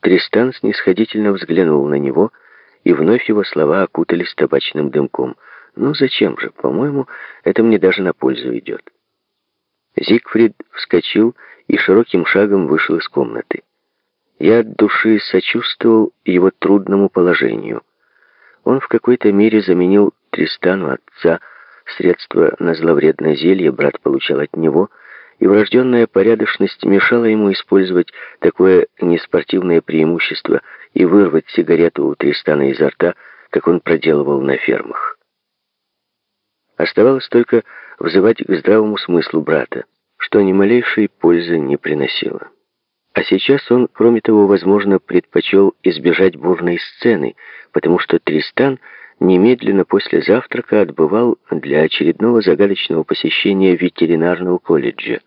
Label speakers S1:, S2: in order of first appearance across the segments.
S1: Тристан снисходительно взглянул на него, и вновь его слова окутались табачным дымком. «Ну зачем же? По-моему, это мне даже на пользу идет». Зигфрид вскочил и широким шагом вышел из комнаты. Я от души сочувствовал его трудному положению. Он в какой-то мере заменил Тристану отца, средства на зловредное зелье брат получал от него, и врожденная порядочность мешала ему использовать такое неспортивное преимущество и вырвать сигарету у Тристана изо рта, как он проделывал на фермах. Оставалось только взывать к здравому смыслу брата, что ни малейшей пользы не приносило. А сейчас он, кроме того, возможно, предпочел избежать бурной сцены, потому что Тристан немедленно после завтрака отбывал для очередного загадочного посещения ветеринарного колледжа.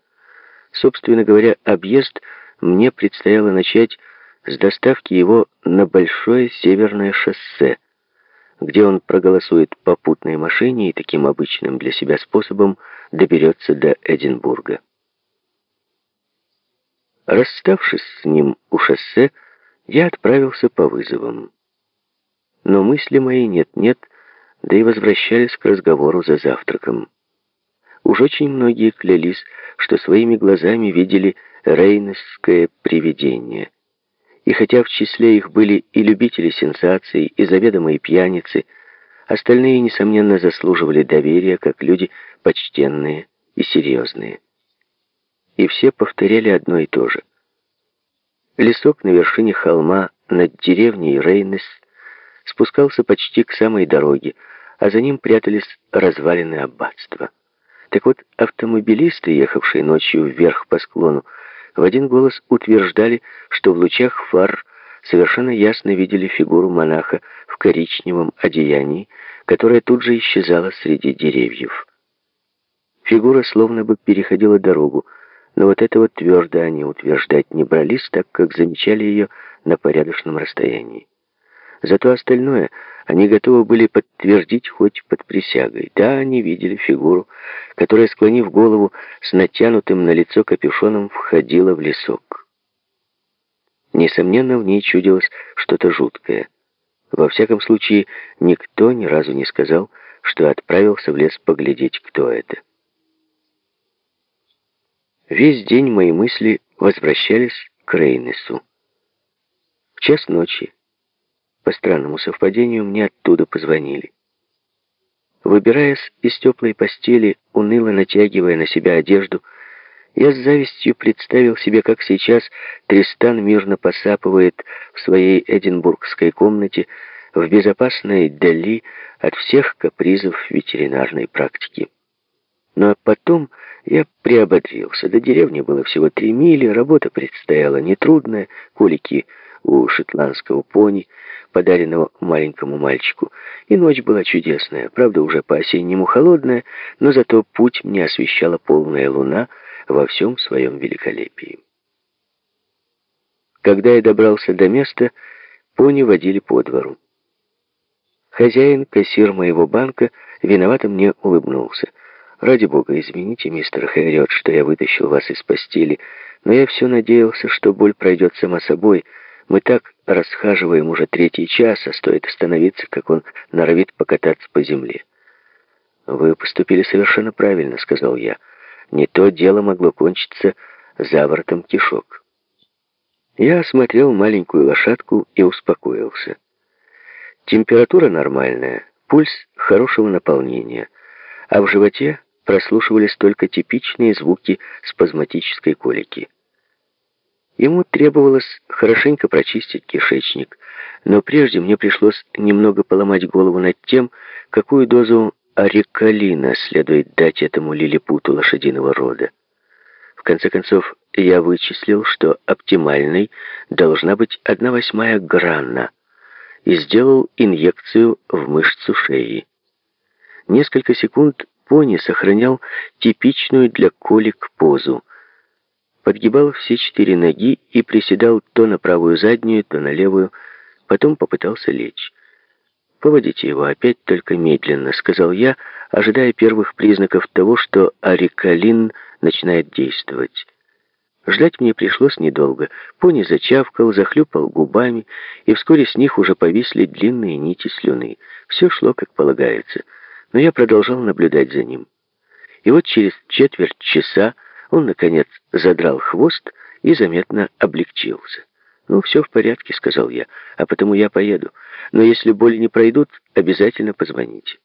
S1: Собственно говоря, объезд мне предстояло начать с доставки его на Большое Северное шоссе, где он проголосует попутной машине и таким обычным для себя способом доберется до Эдинбурга. Расставшись с ним у шоссе, я отправился по вызовам. Но мысли мои нет-нет, да и возвращались к разговору за завтраком. Уж очень многие клялись, что своими глазами видели рейнесское привидение. И хотя в числе их были и любители сенсаций, и заведомые пьяницы, остальные, несомненно, заслуживали доверия, как люди почтенные и серьезные и все повторяли одно и то же. Лесок на вершине холма над деревней Рейнес спускался почти к самой дороге, а за ним прятались развалины аббатства. Так вот, автомобилисты, ехавшие ночью вверх по склону, в один голос утверждали, что в лучах фар совершенно ясно видели фигуру монаха в коричневом одеянии, которая тут же исчезала среди деревьев. Фигура словно бы переходила дорогу, но вот этого твердо они утверждать не брались, так как замечали ее на порядочном расстоянии. Зато остальное они готовы были подтвердить хоть под присягой. Да, они видели фигуру, которая, склонив голову с натянутым на лицо капюшоном, входила в лесок. Несомненно, в ней чудилось что-то жуткое. Во всяком случае, никто ни разу не сказал, что отправился в лес поглядеть, кто это. Весь день мои мысли возвращались к Рейнесу. В час ночи, по странному совпадению, мне оттуда позвонили. Выбираясь из теплой постели, уныло натягивая на себя одежду, я с завистью представил себе, как сейчас Тристан мирно посапывает в своей эдинбургской комнате в безопасной дали от всех капризов ветеринарной практики. Но потом я приободрился. До деревни было всего три мили, работа предстояла нетрудная, колики у шотландского пони, подаренного маленькому мальчику. И ночь была чудесная, правда, уже по-осеннему холодная, но зато путь мне освещала полная луна во всем своем великолепии. Когда я добрался до места, пони водили по двору. Хозяин, кассир моего банка, виновато мне улыбнулся. Ради бога, извините, мистер Хэрриот, что я вытащил вас из постели, но я все надеялся, что боль пройдет сама собой. Мы так расхаживаем уже третий час, а стоит остановиться, как он норовит покататься по земле. «Вы поступили совершенно правильно», — сказал я. «Не то дело могло кончиться заворотом кишок». Я осмотрел маленькую лошадку и успокоился. Температура нормальная, пульс хорошего наполнения, а в животе прослушивались только типичные звуки спазматической колики. Ему требовалось хорошенько прочистить кишечник, но прежде мне пришлось немного поломать голову над тем, какую дозу арикалина следует дать этому лилипуту лошадиного рода. В конце концов, я вычислил, что оптимальной должна быть одна восьмая гранна, и сделал инъекцию в мышцу шеи. Несколько секунд пони сохранял типичную для колик позу. Подгибал все четыре ноги и приседал то на правую заднюю, то на левую, потом попытался лечь. «Поводите его опять только медленно», — сказал я, ожидая первых признаков того, что арикалин начинает действовать. Ждать мне пришлось недолго. Пони зачавкал, захлюпал губами, и вскоре с них уже повисли длинные нити слюны. Все шло, как полагается, но я продолжал наблюдать за ним. И вот через четверть часа он, наконец, задрал хвост и заметно облегчился. «Ну, все в порядке», — сказал я, — «а потому я поеду. Но если боли не пройдут, обязательно позвоните».